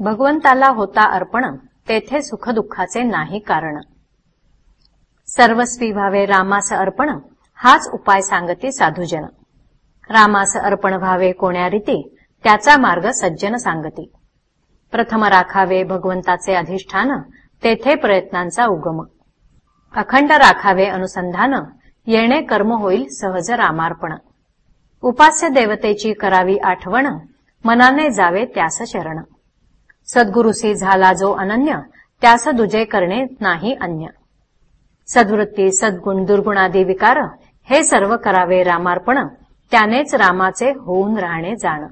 भगवंताला होता अर्पण तेथे सुखदुःखाचे नाही कारण. सर्वस्वी व्हावे रामास अर्पण हाच उपाय सांगती साधूजन. रामास अर्पण व्हावे कोण्या रीती त्याचा मार्ग सज्जन सांगती. प्रथम राखावे भगवंताचे अधिष्ठान तेथे प्रयत्नांचा उगम. अखंड राखावे अनुसंधान येणे कर्म होईल सहज रामार्पण. उपास्य देवतेची करावी आठवण मनाने जावे त्यास शरण. सद्गुरुसी झाला जो अनन्य त्यास दुजे करणे नाही अन्य. सद्वृत्ती सद्गुण दुर्गुणादी विकार हे सर्व करावे रामार्पण त्यानेच रामाचे होऊन राहणे जाण.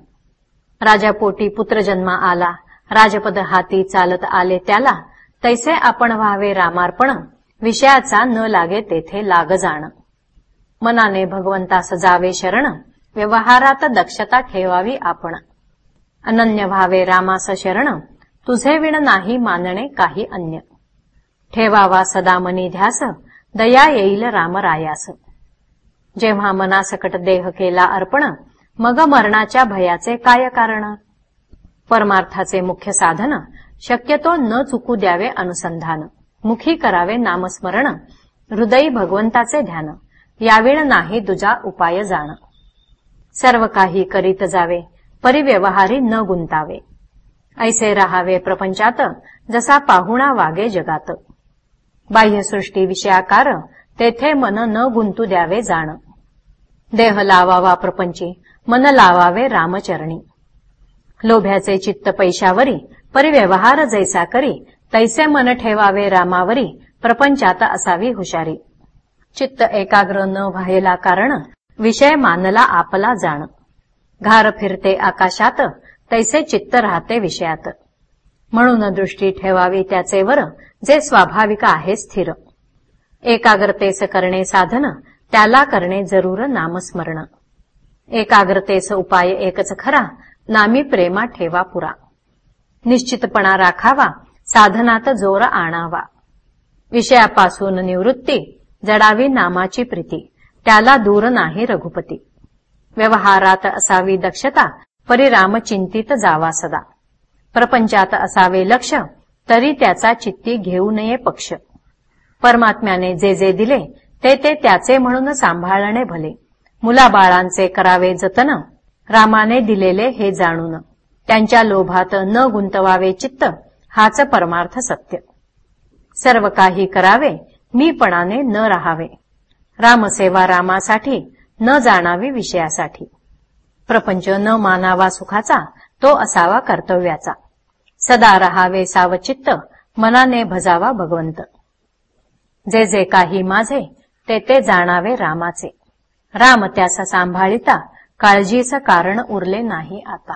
राजापोटी पुत्र जन्मा आला राजपद हाती चालत आले त्याला तैसे आपण व्हावे रामार्पण विषयाचा न लागे तेथे लाग जाण. मनाने भगवंतास जावे शरण व्यवहारात दक्षता ठेवावी आपण. अनन्य व्हावे रामास शरण तुझे विण नाही मानणे काही अन्य. ठेवावा सदा मनी ध्यास दया येईल रामरायास जेव्हा मनासकट देह केला अर्पण मग मरणाच्या भयाचे काय कारण? परमार्थाचे मुख्य साधन शक्यतो न चुकू द्यावे अनुसंधान. मुखी करावे नामस्मरण हृदयी भगवंताचे ध्यान. याविण नाही दुजा उपाय जाण. सर्व काही करीत जावे. परिव्यवहारी न गुंतावे. ऐसे राहावे प्रपंचात जसा पाहुणा वागे जगात. बाह्यसृष्टी विषयाकार तेथे मन न गुंतू द्यावे जाण. देह लावावा प्रपंची मन लावावे रामचरणी. लोभ्याचे चित्त पैशावरी परिव्यवहार जैसा करी तैसे मन ठेवावे रामावरी प्रपंचात असावी हुशारी. चित्त एकाग्र न व्हायला कारण विषय मानला आपला जाण. घार फिरते आकाशात तैसे चित्त राहते विषयात. म्हणून दृष्टी ठेवावी त्याचे वर जे स्वाभाविक आहे स्थिर. एकाग्रतेस करणे साधन त्याला करणे जरूर नामस्मरण. एकाग्रतेस उपाय एकच खरा नामी प्रेमा ठेवा पुरा. निश्चितपणा राखावा साधनात जोर आणावा. विषयापासून निवृत्ती जडावी नामाची प्रीती त्याला दूर नाही रघुपती. व्यवहारात असावी दक्षता परिराम चिंतित जावा सदा. प्रपंचात असावे लक्ष तरी त्याचा चित्ती घेऊ नये पक्ष. परमात्म्याने जे जे दिले ते ते त्याचे म्हणून सांभाळणे भले. मुलाबाळांचे करावे जतन रामाने दिलेले हे जाणून. त्यांच्या लोभात न गुंतवावे चित्त हाच परमार्थ सत्य. सर्व काही करावे मीपणाने न राहावे. रामसेवा रामासाठी न जाणावी विषयासाठी. प्रपंच न मानावा सुखाचा तो असावा कर्तव्याचा. सदा रहावे सावचित्त मनाने भजावा भगवंत. जे जे काही माझे ते ते जाणावे रामाचे. राम त्यास सांभाळिता काळजीचं कारण उरले नाही आता.